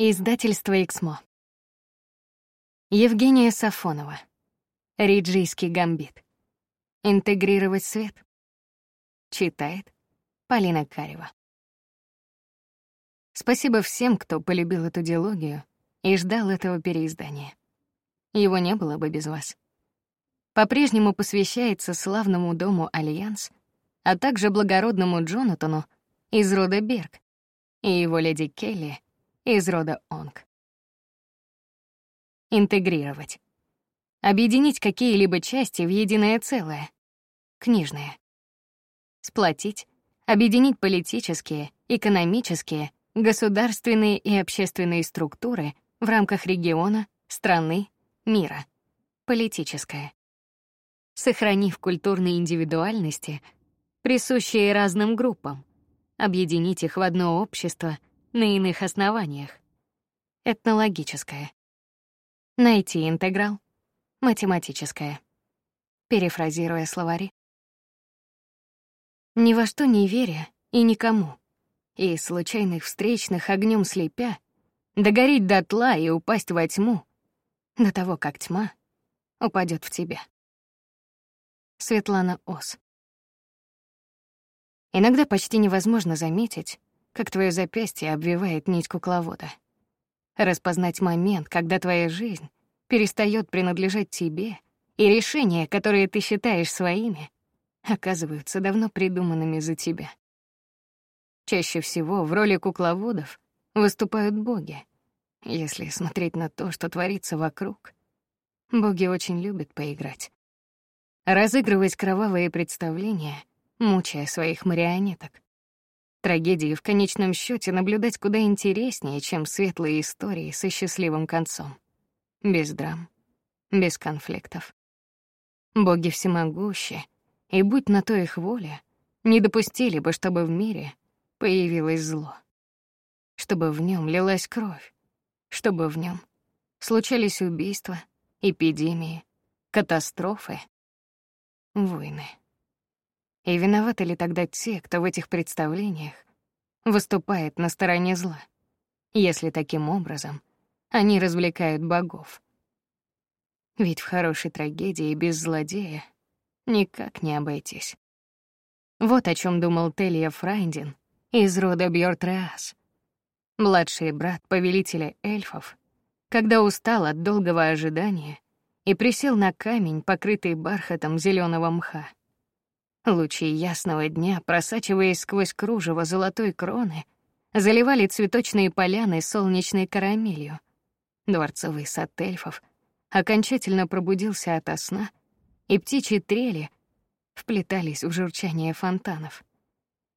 Издательство «Эксмо». Евгения Сафонова. Риджийский гамбит. Интегрировать свет. Читает Полина Карева. Спасибо всем, кто полюбил эту диалогию и ждал этого переиздания. Его не было бы без вас. По-прежнему посвящается славному дому Альянс, а также благородному Джонатану из рода Берг и его леди Келли из рода Онг. Интегрировать. Объединить какие-либо части в единое целое. Книжное. Сплотить. Объединить политические, экономические, государственные и общественные структуры в рамках региона, страны, мира. Политическое. Сохранив культурные индивидуальности, присущие разным группам, объединить их в одно общество — на иных основаниях. Этнологическое. Найти интеграл. Математическое. Перефразируя словари. Ни во что не веря и никому, и случайных встречных огнем слепя, догореть дотла и упасть во тьму, до того, как тьма упадет в тебя. Светлана Ос. Иногда почти невозможно заметить, как твое запястье обвивает нить кукловода. Распознать момент, когда твоя жизнь перестает принадлежать тебе, и решения, которые ты считаешь своими, оказываются давно придуманными за тебя. Чаще всего в роли кукловодов выступают боги. Если смотреть на то, что творится вокруг, боги очень любят поиграть. Разыгрывать кровавые представления, мучая своих марионеток. Трагедии в конечном счете наблюдать куда интереснее, чем светлые истории со счастливым концом. Без драм, без конфликтов. Боги всемогущи, и будь на то их воля, не допустили бы, чтобы в мире появилось зло. Чтобы в нем лилась кровь, чтобы в нем случались убийства, эпидемии, катастрофы, войны. И виноваты ли тогда те, кто в этих представлениях выступает на стороне зла, если таким образом они развлекают богов? Ведь в хорошей трагедии без злодея никак не обойтись. Вот о чем думал Телия Фрайндин из рода Бьортреас, младший брат повелителя эльфов, когда устал от долгого ожидания и присел на камень, покрытый бархатом зеленого мха. Лучи ясного дня, просачиваясь сквозь кружево золотой кроны, заливали цветочные поляны солнечной карамелью. Дворцовый сад эльфов окончательно пробудился ото сна, и птичьи трели вплетались в журчание фонтанов.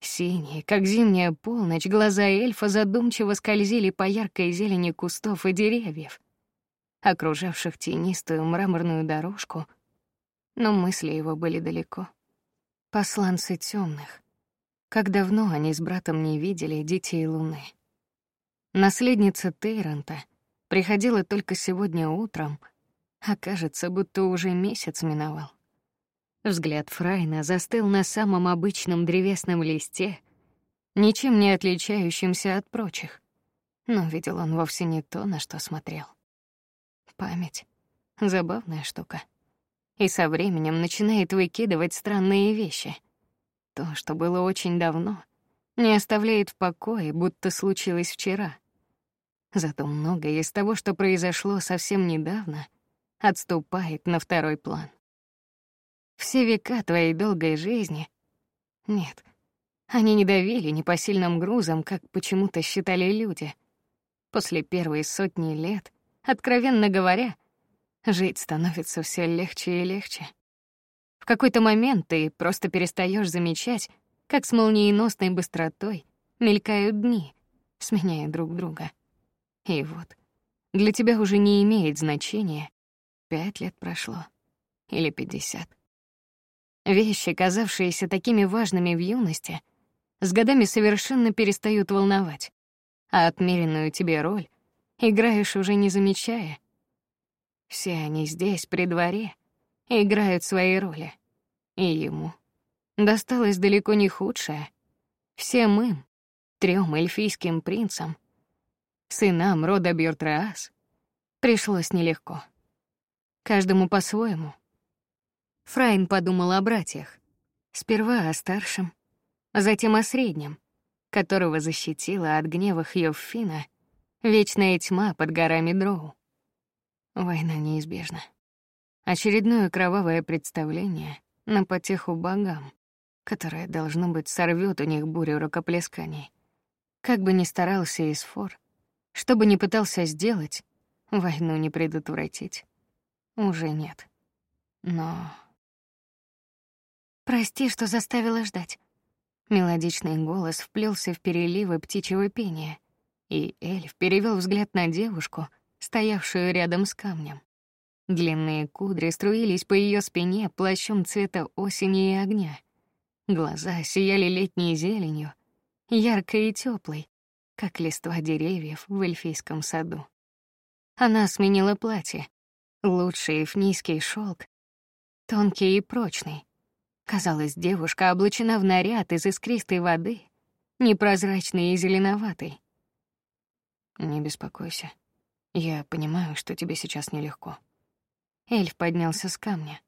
Синие, как зимняя полночь, глаза эльфа задумчиво скользили по яркой зелени кустов и деревьев, окружавших тенистую мраморную дорожку, но мысли его были далеко. Посланцы темных. Как давно они с братом не видели детей Луны. Наследница Тейранта приходила только сегодня утром, а кажется, будто уже месяц миновал. Взгляд Фрайна застыл на самом обычном древесном листе, ничем не отличающемся от прочих. Но видел он вовсе не то, на что смотрел. Память — забавная штука и со временем начинает выкидывать странные вещи. То, что было очень давно, не оставляет в покое, будто случилось вчера. Зато многое из того, что произошло совсем недавно, отступает на второй план. Все века твоей долгой жизни... Нет, они не давили непосильным грузом, как почему-то считали люди. После первой сотни лет, откровенно говоря, Жить становится все легче и легче. В какой-то момент ты просто перестаешь замечать, как с молниеносной быстротой мелькают дни, сменяя друг друга. И вот, для тебя уже не имеет значения, пять лет прошло или пятьдесят. Вещи, казавшиеся такими важными в юности, с годами совершенно перестают волновать, а отмеренную тебе роль играешь уже не замечая — все они здесь, при дворе, играют свои роли. И ему досталось далеко не худшее. Всем им, трем эльфийским принцам, сынам рода Бьортреас, пришлось нелегко. Каждому по-своему. Фрайн подумал о братьях. Сперва о старшем, а затем о среднем, которого защитила от гнева Хьёффина вечная тьма под горами Дроу. Война неизбежна. Очередное кровавое представление на потеху богам, которое, должно быть, сорвет у них бурю рукоплесканий. Как бы ни старался Исфор, что бы ни пытался сделать, войну не предотвратить. Уже нет. Но... «Прости, что заставила ждать». Мелодичный голос вплелся в переливы птичьего пения, и эльф перевел взгляд на девушку, стоявшую рядом с камнем. Длинные кудри струились по ее спине плащом цвета осени и огня. Глаза сияли летней зеленью, яркой и теплой, как листва деревьев в эльфийском саду. Она сменила платье. Лучший эфнийский шелк, тонкий и прочный. Казалось, девушка облачена в наряд из искристой воды, непрозрачный и зеленоватый. Не беспокойся. Я понимаю, что тебе сейчас нелегко. Эльф поднялся с камня.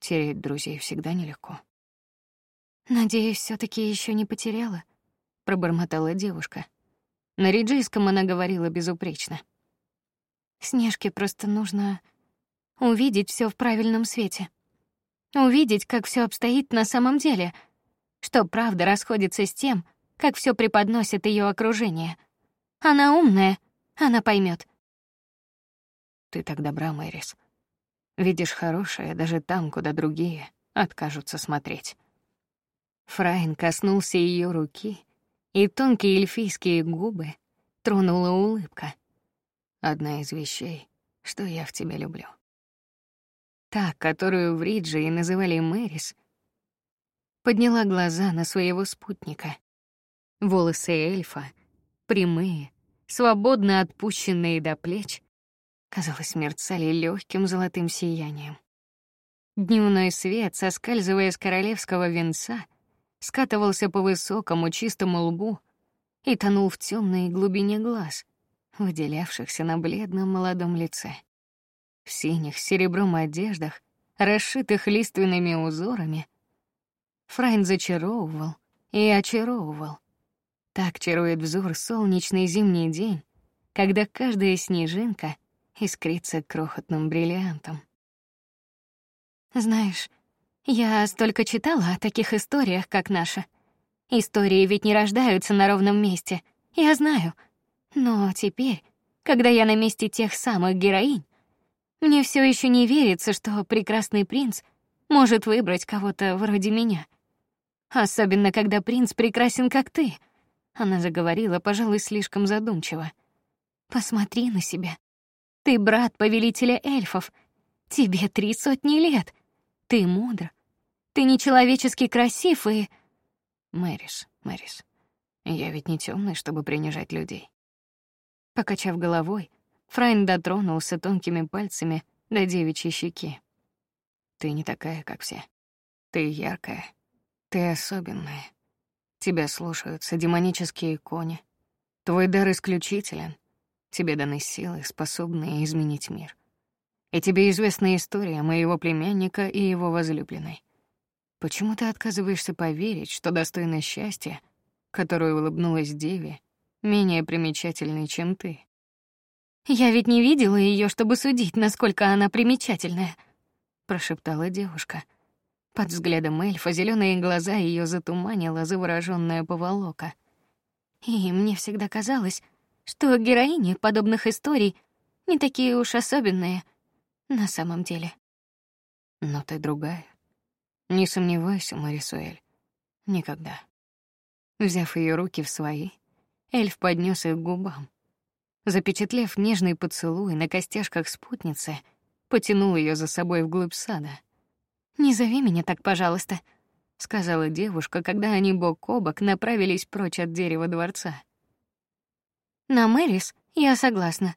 Терять друзей всегда нелегко. Надеюсь, все таки еще не потеряла, пробормотала девушка. На риджийском она говорила безупречно. Снежке просто нужно увидеть все в правильном свете. Увидеть, как все обстоит на самом деле, что правда расходится с тем, как все преподносит ее окружение. Она умная, она поймет. Ты так добра, Мэрис. Видишь хорошее даже там, куда другие откажутся смотреть. Фрайн коснулся ее руки, и тонкие эльфийские губы тронула улыбка. Одна из вещей, что я в тебе люблю. Та, которую в Ридже и называли Мэрис, подняла глаза на своего спутника. Волосы эльфа, прямые, свободно отпущенные до плеч, казалось, мерцали легким золотым сиянием. Дневной свет, соскальзывая с королевского венца, скатывался по высокому чистому лбу и тонул в темной глубине глаз, выделявшихся на бледном молодом лице. В синих серебром одеждах, расшитых лиственными узорами, Фрайн зачаровывал и очаровывал. Так чарует взор солнечный зимний день, когда каждая снежинка искрится крохотным бриллиантом. Знаешь, я столько читала о таких историях, как наша. Истории ведь не рождаются на ровном месте. Я знаю. Но теперь, когда я на месте тех самых героинь, мне все еще не верится, что прекрасный принц может выбрать кого-то вроде меня. Особенно когда принц прекрасен, как ты. Она заговорила, пожалуй, слишком задумчиво. Посмотри на себя. Ты брат повелителя эльфов. Тебе три сотни лет. Ты мудр, ты нечеловечески красив и... Мэрис, Мэрис, я ведь не темный, чтобы принижать людей. Покачав головой, Фрайн дотронулся тонкими пальцами до девичьей щеки. Ты не такая, как все. Ты яркая. Ты особенная. Тебя слушаются демонические кони. Твой дар исключителен. Тебе даны силы, способные изменить мир. И тебе известна история моего племянника и его возлюбленной. Почему ты отказываешься поверить, что достойна счастья, которое улыбнулась деве, менее примечательной, чем ты? Я ведь не видела ее, чтобы судить, насколько она примечательная, прошептала девушка. Под взглядом эльфа зеленые глаза ее затуманила заворожённая поволока. И мне всегда казалось, что героини подобных историй не такие уж особенные на самом деле. Но ты другая. Не сомневайся, Марисуэль. Никогда. Взяв ее руки в свои, эльф поднес их к губам. Запечатлев нежный поцелуй на костяшках спутницы, потянул ее за собой вглубь сада. «Не зови меня так, пожалуйста», — сказала девушка, когда они бок о бок направились прочь от дерева дворца. «На Мэрис я согласна,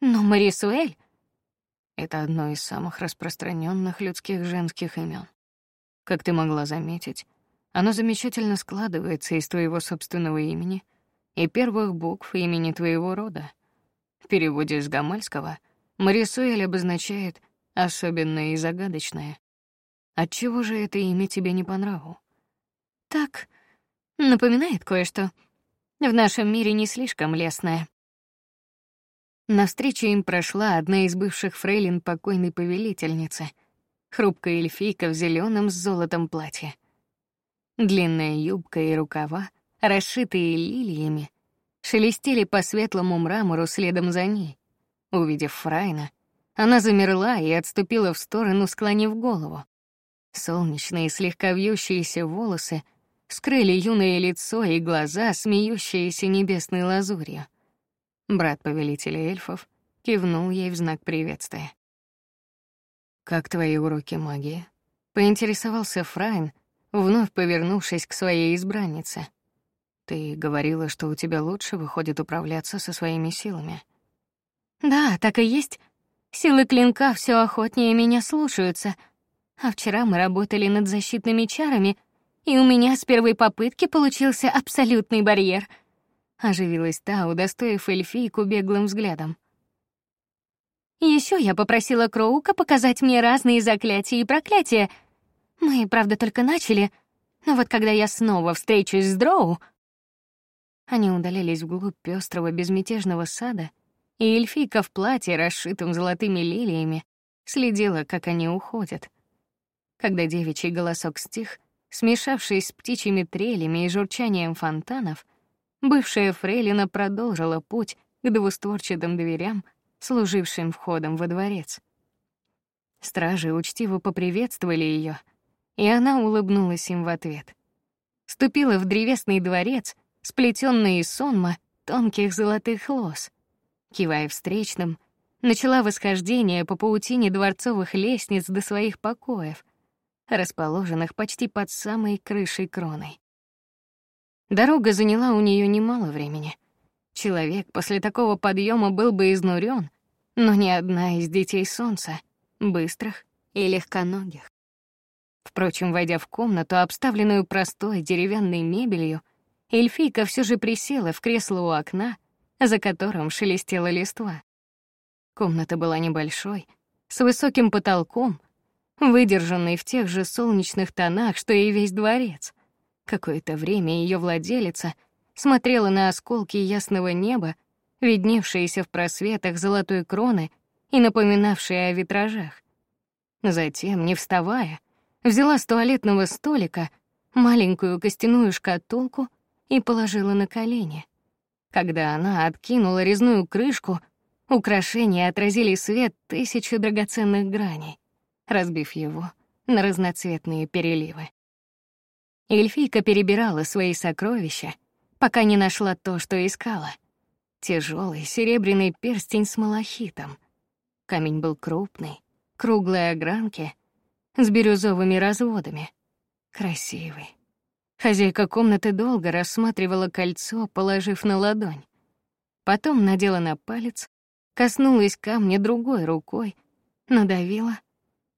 но Марисуэль...» Это одно из самых распространенных людских женских имен. Как ты могла заметить, оно замечательно складывается из твоего собственного имени и первых букв имени твоего рода. В переводе с гамальского Марисуэль обозначает особенное и загадочное. Отчего же это имя тебе не по нраву? Так, напоминает кое-что. В нашем мире не слишком лестное. Навстречу им прошла одна из бывших фрейлин покойной повелительницы, хрупкая эльфийка в зеленом с золотом платье. Длинная юбка и рукава, расшитые лилиями, шелестели по светлому мрамору следом за ней. Увидев Фрайна, она замерла и отступила в сторону, склонив голову. Солнечные слегка вьющиеся волосы скрыли юное лицо и глаза, смеющиеся небесной лазурью. Брат повелителя эльфов кивнул ей в знак приветствия. «Как твои уроки магии?» — поинтересовался Фрайн, вновь повернувшись к своей избраннице. «Ты говорила, что у тебя лучше выходит управляться со своими силами». «Да, так и есть. Силы клинка все охотнее меня слушаются. А вчера мы работали над защитными чарами, и у меня с первой попытки получился абсолютный барьер». Оживилась та, удостоив эльфийку беглым взглядом. Еще я попросила Кроука показать мне разные заклятия и проклятия. Мы, правда, только начали, но вот когда я снова встречусь с Дроу... Они удалились вглубь пестрого безмятежного сада, и эльфийка в платье, расшитом золотыми лилиями, следила, как они уходят. Когда девичий голосок стих, смешавшись с птичьими трелями и журчанием фонтанов, бывшая фрейлина продолжила путь к двустворчатым дверям, служившим входом во дворец. Стражи учтиво поприветствовали ее, и она улыбнулась им в ответ. Ступила в древесный дворец, сплетенный из сонма тонких золотых лос. Кивая встречным, начала восхождение по паутине дворцовых лестниц до своих покоев, расположенных почти под самой крышей кроной. Дорога заняла у нее немало времени — Человек после такого подъема был бы изнурен, но ни одна из детей солнца, быстрых и легконогих. Впрочем, войдя в комнату, обставленную простой деревянной мебелью, эльфийка все же присела в кресло у окна, за которым шелестела листва. Комната была небольшой, с высоким потолком, выдержанной в тех же солнечных тонах, что и весь дворец. Какое-то время ее владелица — смотрела на осколки ясного неба, видневшиеся в просветах золотой кроны и напоминавшие о витражах. Затем, не вставая, взяла с туалетного столика маленькую костяную шкатулку и положила на колени. Когда она откинула резную крышку, украшения отразили свет тысячи драгоценных граней, разбив его на разноцветные переливы. Эльфийка перебирала свои сокровища, пока не нашла то, что искала. Тяжелый серебряный перстень с малахитом. Камень был крупный, круглой огранки, с бирюзовыми разводами. Красивый. Хозяйка комнаты долго рассматривала кольцо, положив на ладонь. Потом надела на палец, коснулась камня другой рукой, надавила,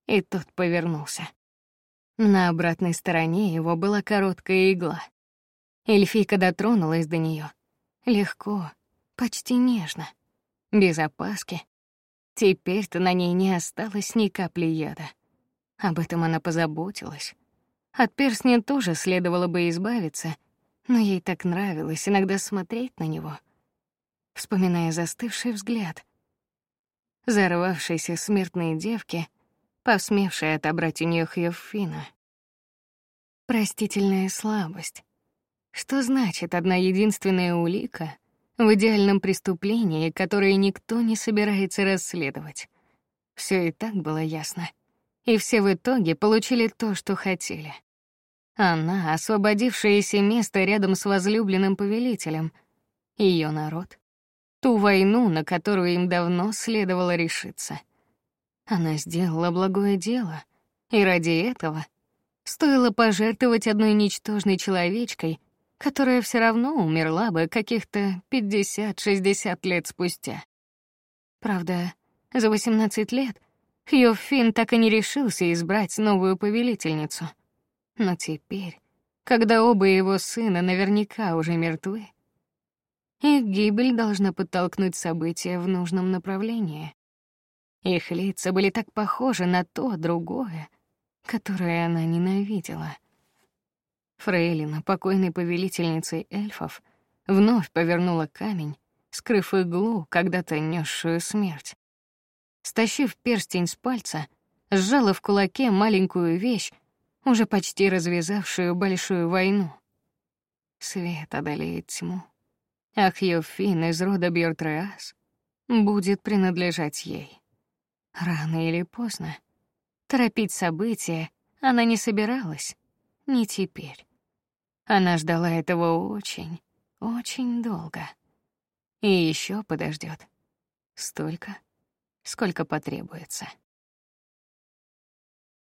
и тот повернулся. На обратной стороне его была короткая игла. Эльфийка дотронулась до нее Легко, почти нежно, без опаски. Теперь-то на ней не осталось ни капли яда. Об этом она позаботилась. От перстня тоже следовало бы избавиться, но ей так нравилось иногда смотреть на него, вспоминая застывший взгляд зарвавшейся смертной девки, посмевшей отобрать у нее Хьёффина. Простительная слабость, что значит одна единственная улика в идеальном преступлении, которое никто не собирается расследовать? Все и так было ясно. И все в итоге получили то, что хотели. Она, освободившаяся место рядом с возлюбленным повелителем, ее народ, ту войну, на которую им давно следовало решиться. Она сделала благое дело, и ради этого стоило пожертвовать одной ничтожной человечкой — которая все равно умерла бы каких-то 50-60 лет спустя. Правда, за 18 лет Хью Финн так и не решился избрать новую повелительницу. Но теперь, когда оба его сына наверняка уже мертвы, Их гибель должна подтолкнуть события в нужном направлении. Их лица были так похожи на то другое, которое она ненавидела. Фрейлина, покойной повелительницей эльфов, вновь повернула камень, скрыв иглу, когда-то несшую смерть. Стащив перстень с пальца, сжала в кулаке маленькую вещь, уже почти развязавшую большую войну. Свет одолеет тьму. Ах, Йофин из рода Бьортреас будет принадлежать ей. Рано или поздно. Торопить события она не собиралась, не теперь. Она ждала этого очень, очень долго. И еще подождет. Столько, сколько потребуется.